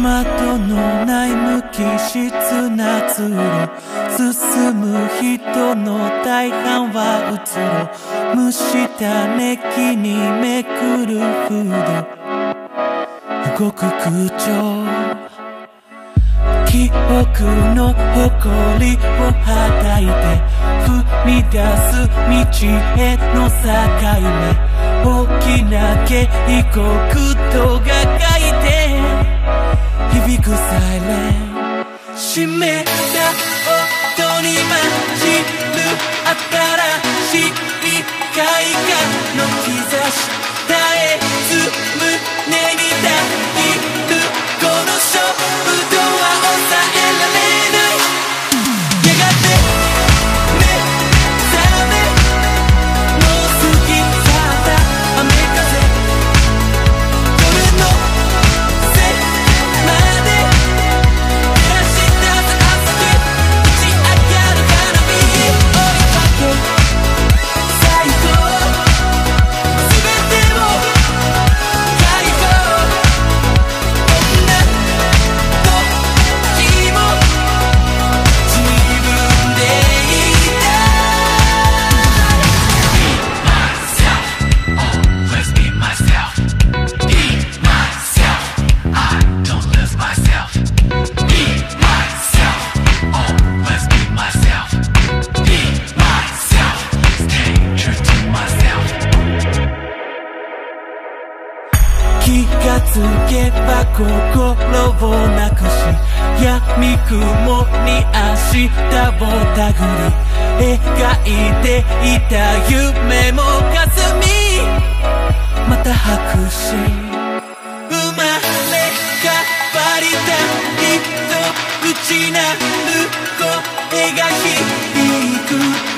窓のない無機質な通路進む人の大半はうつろ。蒸した熱気にめくるフード。動く空調。記憶の誇りをはたいて踏み出す道への境目。大きな警告とが書いて響くサイレン。湿った音に混じる新しい開花の兆し絶えずつけば心をなくし闇雲に明日をたぐり描いていた夢も霞。みまた白紙生まれ変わりたいと内なる声が響く。